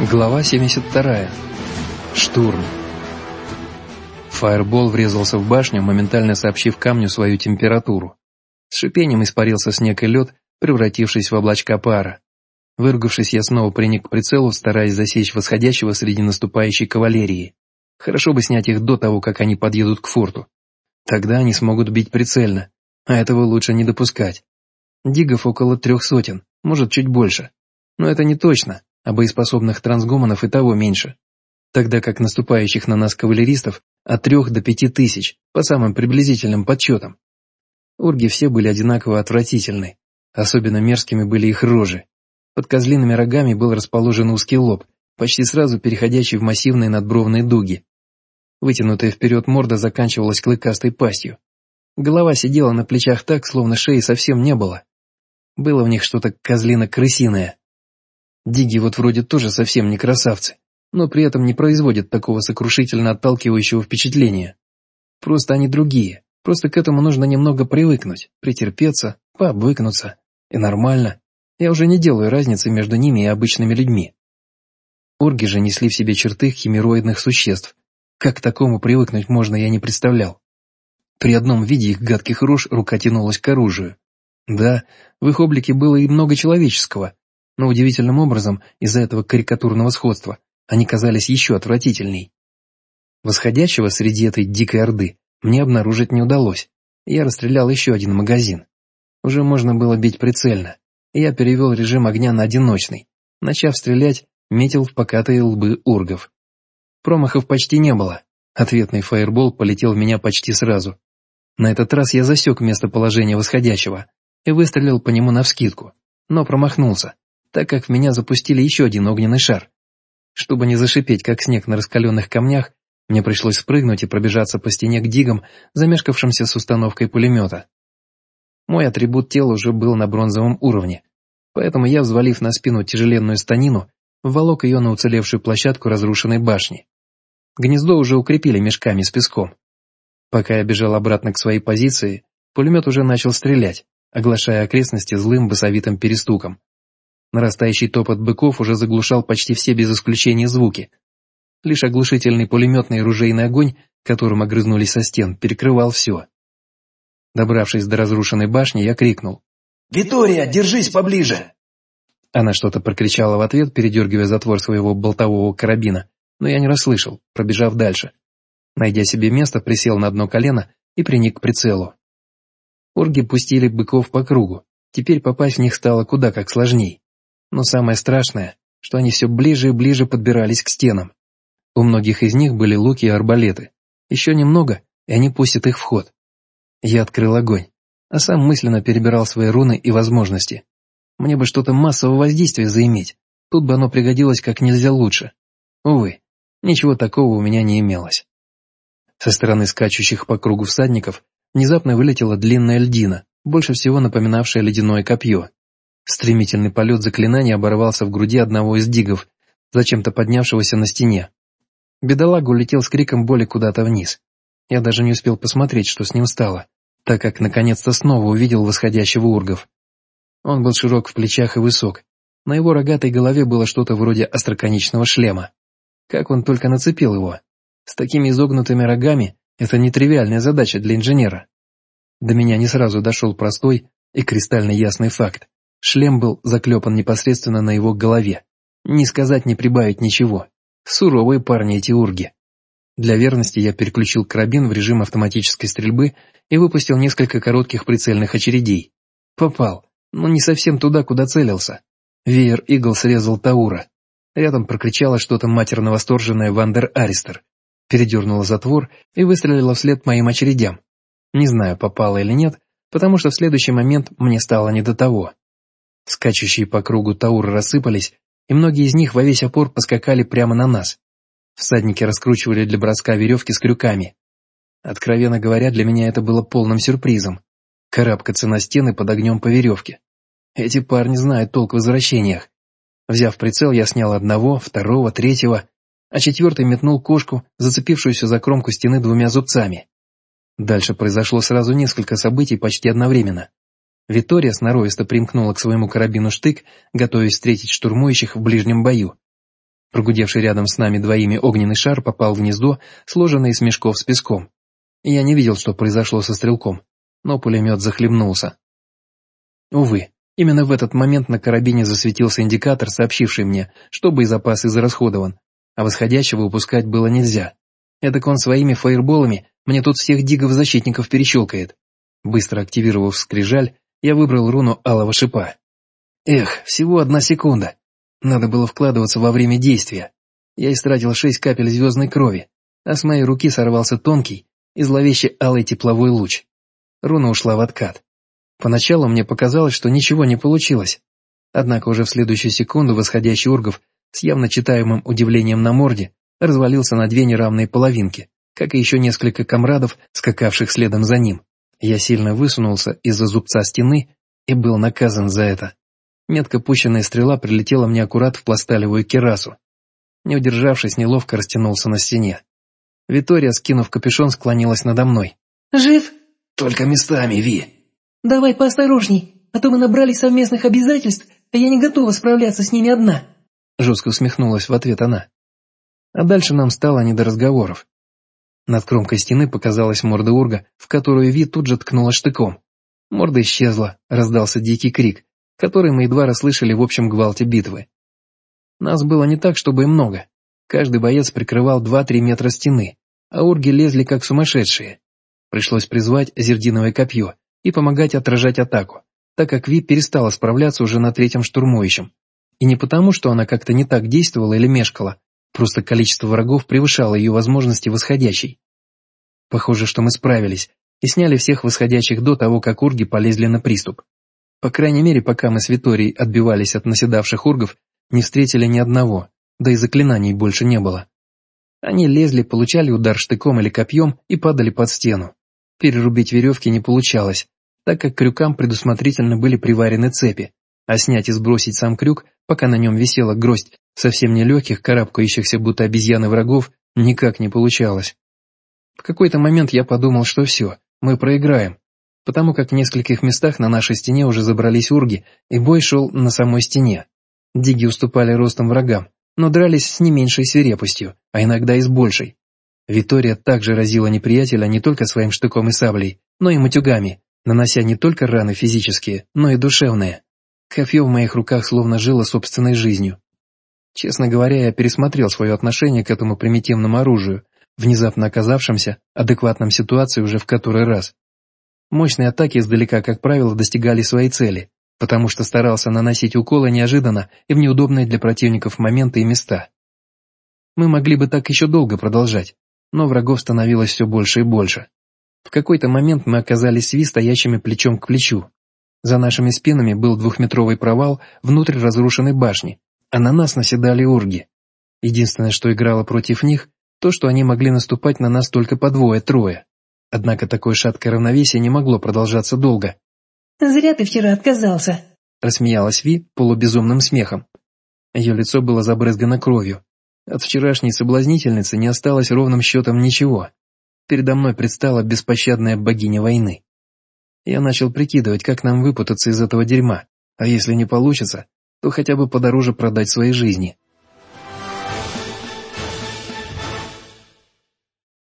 Глава 72. Штурм. Фаербол врезался в башню, моментально сообщив камню свою температуру. С шипением испарился снег и лед, превратившись в облачка пара. Выругавшись, я снова приник к прицелу, стараясь засечь восходящего среди наступающей кавалерии. Хорошо бы снять их до того, как они подъедут к форту. Тогда они смогут бить прицельно, а этого лучше не допускать. Дигов около трех сотен, может, чуть больше. Но это не точно, а боеспособных трансгуманов и того меньше, тогда как наступающих на нас кавалеристов от трех до пяти тысяч, по самым приблизительным подсчетам. Урги все были одинаково отвратительны, особенно мерзкими были их рожи. Под козлиными рогами был расположен узкий лоб, почти сразу переходящий в массивные надбровные дуги. Вытянутая вперед морда заканчивалась клыкастой пастью. Голова сидела на плечах так, словно шеи совсем не было. Было в них что-то козлино-крысиное, Диги вот вроде тоже совсем не красавцы, но при этом не производят такого сокрушительно отталкивающего впечатления. Просто они другие, просто к этому нужно немного привыкнуть, претерпеться, пообвыкнуться. И нормально. Я уже не делаю разницы между ними и обычными людьми. Орги же несли в себе черты химероидных существ. Как к такому привыкнуть можно, я не представлял. При одном виде их гадких рож рука тянулась к оружию. Да, в их облике было и много человеческого, но удивительным образом из-за этого карикатурного сходства они казались еще отвратительней. Восходящего среди этой дикой орды мне обнаружить не удалось. Я расстрелял еще один магазин. Уже можно было бить прицельно, и я перевел режим огня на одиночный. Начав стрелять, метил в покатые лбы ургов. Промахов почти не было. Ответный фаербол полетел в меня почти сразу. На этот раз я засек местоположение восходящего и выстрелил по нему навскидку, но промахнулся так как в меня запустили еще один огненный шар. Чтобы не зашипеть, как снег на раскаленных камнях, мне пришлось спрыгнуть и пробежаться по стене к дигам, замешкавшимся с установкой пулемета. Мой атрибут тела уже был на бронзовом уровне, поэтому я, взвалив на спину тяжеленную станину, вволок ее на уцелевшую площадку разрушенной башни. Гнездо уже укрепили мешками с песком. Пока я бежал обратно к своей позиции, пулемет уже начал стрелять, оглашая окрестности злым басовитым перестуком. Нарастающий топот быков уже заглушал почти все без исключения звуки. Лишь оглушительный пулеметный ружейный огонь, которым огрызнулись со стен, перекрывал все. Добравшись до разрушенной башни, я крикнул. «Витория, держись поближе!» Она что-то прокричала в ответ, передергивая затвор своего болтового карабина, но я не расслышал, пробежав дальше. Найдя себе место, присел на одно колено и приник к прицелу. Орги пустили быков по кругу, теперь попасть в них стало куда как сложней. Но самое страшное, что они все ближе и ближе подбирались к стенам. У многих из них были луки и арбалеты. Еще немного, и они пустят их в ход. Я открыл огонь, а сам мысленно перебирал свои руны и возможности. Мне бы что-то массового воздействия заиметь, тут бы оно пригодилось как нельзя лучше. Увы, ничего такого у меня не имелось. Со стороны скачущих по кругу всадников внезапно вылетела длинная льдина, больше всего напоминавшая ледяное копье. Стремительный полет заклинания оборвался в груди одного из дигов, зачем-то поднявшегося на стене. Бедолага улетел с криком боли куда-то вниз. Я даже не успел посмотреть, что с ним стало, так как наконец-то снова увидел восходящего ургов. Он был широк в плечах и высок. На его рогатой голове было что-то вроде остроконечного шлема. Как он только нацепил его. С такими изогнутыми рогами это нетривиальная задача для инженера. До меня не сразу дошел простой и кристально ясный факт. Шлем был заклепан непосредственно на его голове. Не сказать, не прибавить ничего. Суровые парни эти урги. Для верности я переключил карабин в режим автоматической стрельбы и выпустил несколько коротких прицельных очередей. Попал, но не совсем туда, куда целился. Веер игл срезал Таура. Рядом прокричала что-то матерно восторженная Вандер Аристер. Передернула затвор и выстрелила вслед моим очередям. Не знаю, попала или нет, потому что в следующий момент мне стало не до того. Скачущие по кругу тауры рассыпались, и многие из них во весь опор поскакали прямо на нас. Всадники раскручивали для броска веревки с крюками. Откровенно говоря, для меня это было полным сюрпризом. Карабкаться на стены под огнем по веревке. Эти парни знают толк в возвращениях. Взяв прицел, я снял одного, второго, третьего, а четвертый метнул кошку, зацепившуюся за кромку стены двумя зубцами. Дальше произошло сразу несколько событий почти одновременно. Витория сноровисто примкнула к своему карабину штык, готовясь встретить штурмующих в ближнем бою. Прогудевший рядом с нами двоими огненный шар попал в гнездо, сложенное из мешков с песком. Я не видел, что произошло со стрелком, но пулемет захлебнулся. Увы, именно в этот момент на карабине засветился индикатор, сообщивший мне, что боезапас израсходован, а восходящего выпускать было нельзя. Эдак он своими фаерболами мне тут всех дигов-защитников перещелкает. Быстро активировав скрижаль, я выбрал руну алого шипа. Эх, всего одна секунда. Надо было вкладываться во время действия. Я истратил шесть капель звездной крови, а с моей руки сорвался тонкий и зловеще алый тепловой луч. Руна ушла в откат. Поначалу мне показалось, что ничего не получилось. Однако уже в следующую секунду восходящий Ургов с явно читаемым удивлением на морде развалился на две неравные половинки, как и еще несколько комрадов, скакавших следом за ним. Я сильно высунулся из-за зубца стены и был наказан за это. Метко пущенная стрела прилетела мне аккурат в пласталевую керасу. Не удержавшись, неловко растянулся на стене. Витория, скинув капюшон, склонилась надо мной. «Жив?» «Только местами, Ви». «Давай поосторожней, а то мы набрали совместных обязательств, а я не готова справляться с ними одна». Жестко усмехнулась в ответ она. А дальше нам стало не до разговоров. Над кромкой стены показалась морда урга, в которую Ви тут же ткнула штыком. Морда исчезла, раздался дикий крик, который мы едва расслышали в общем гвалте битвы. Нас было не так, чтобы и много. Каждый боец прикрывал 2-3 метра стены, а урги лезли как сумасшедшие. Пришлось призвать зердиновое копье и помогать отражать атаку, так как Ви перестала справляться уже на третьем штурмующем. И не потому, что она как-то не так действовала или мешкала, просто количество врагов превышало ее возможности восходящей. Похоже, что мы справились и сняли всех восходящих до того, как урги полезли на приступ. По крайней мере, пока мы с Виторией отбивались от наседавших ургов, не встретили ни одного, да и заклинаний больше не было. Они лезли, получали удар штыком или копьем и падали под стену. Перерубить веревки не получалось, так как крюкам предусмотрительно были приварены цепи, а снять и сбросить сам крюк, пока на нем висела гроздь совсем нелегких, карабкающихся будто обезьяны врагов, никак не получалось. В какой-то момент я подумал, что все, мы проиграем, потому как в нескольких местах на нашей стене уже забрались урги, и бой шел на самой стене. Диги уступали ростом врагам, но дрались с не меньшей свирепостью, а иногда и с большей. Витория также разила неприятеля не только своим штыком и саблей, но и матюгами, нанося не только раны физические, но и душевные. Копье в моих руках словно жило собственной жизнью. Честно говоря, я пересмотрел свое отношение к этому примитивному оружию, внезапно оказавшемся адекватном ситуации уже в который раз. Мощные атаки издалека, как правило, достигали своей цели, потому что старался наносить уколы неожиданно и в неудобные для противников моменты и места. Мы могли бы так еще долго продолжать, но врагов становилось все больше и больше. В какой-то момент мы оказались сви стоящими плечом к плечу. За нашими спинами был двухметровый провал внутрь разрушенной башни, а на нас наседали урги. Единственное, что играло против них, то, что они могли наступать на нас только по двое-трое. Однако такое шаткое равновесие не могло продолжаться долго. «Зря ты вчера отказался», — рассмеялась Ви полубезумным смехом. Ее лицо было забрызгано кровью. От вчерашней соблазнительницы не осталось ровным счетом ничего. Передо мной предстала беспощадная богиня войны. Я начал прикидывать, как нам выпутаться из этого дерьма, а если не получится, то хотя бы подороже продать свои жизни.